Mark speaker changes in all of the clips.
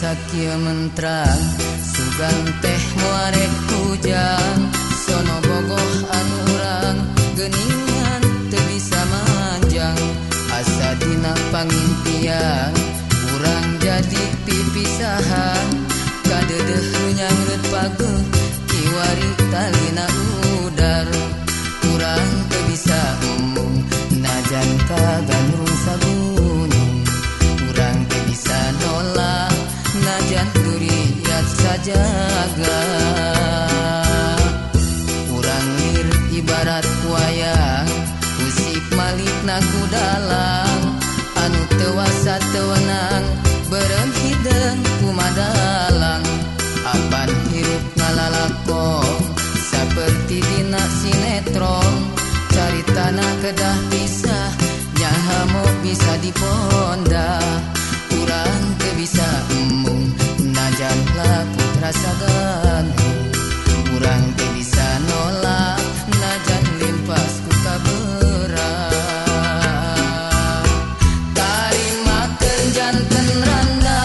Speaker 1: sakit mentra sugan teh muarek hujan. Sono bogoh anu urang geningan teu bisa manjang asa dina pangintian urang jadi pipisahan. Kadedeh nyangreut paguh kiwari talina urang. jaga kurangir ibarat wayang musik Malik naku dalam anu tewasa tewenang berenghi deng kumadalang Apan hirup ngalalakon seperti dina sinetron. Cari tanah kedah pisah nyaha mau bisa diponda. kasagan kurang ke bisa nolak najan limpas ku kabera tarima janten randa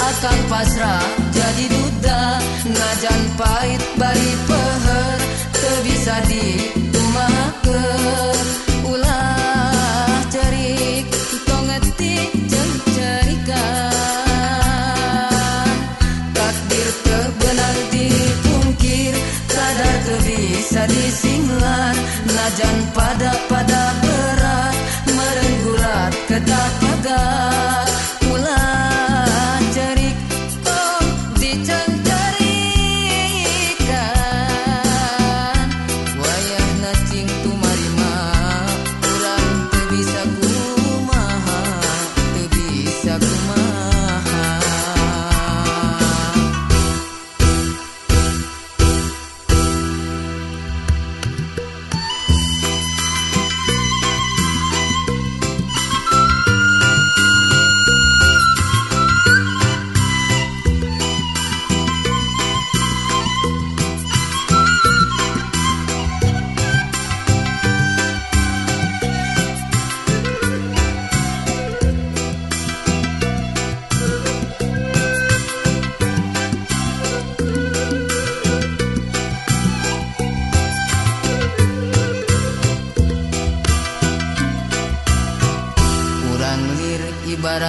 Speaker 1: akan pasrah jadi duda. Najan pahit bari peher teu bisa di Paris.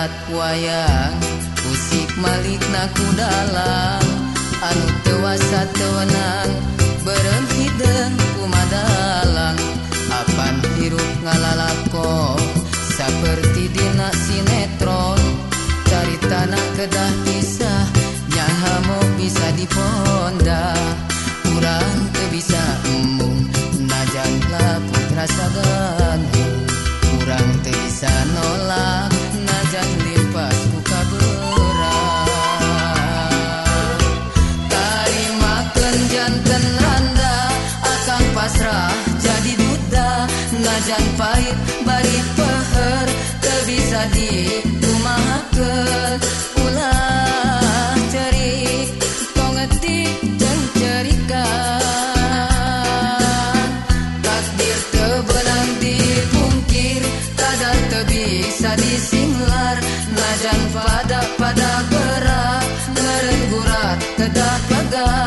Speaker 1: bakat wayang musik Malik naku dalam. Anu tewasa tewenang beremhi dan kumadalang Apan hirup ngalalako seperti dina sinetron. Cari tanah kedah pisah nyaha mau bisa diponda. Kurang kebisa umum najan laku terasa bisa disinglar pada pada berat merenggurat kedah pegat ulah